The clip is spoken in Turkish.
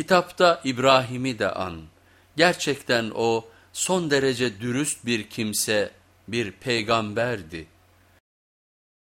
Kitapta İbrahim'i de an. Gerçekten o son derece dürüst bir kimse, bir peygamberdi.''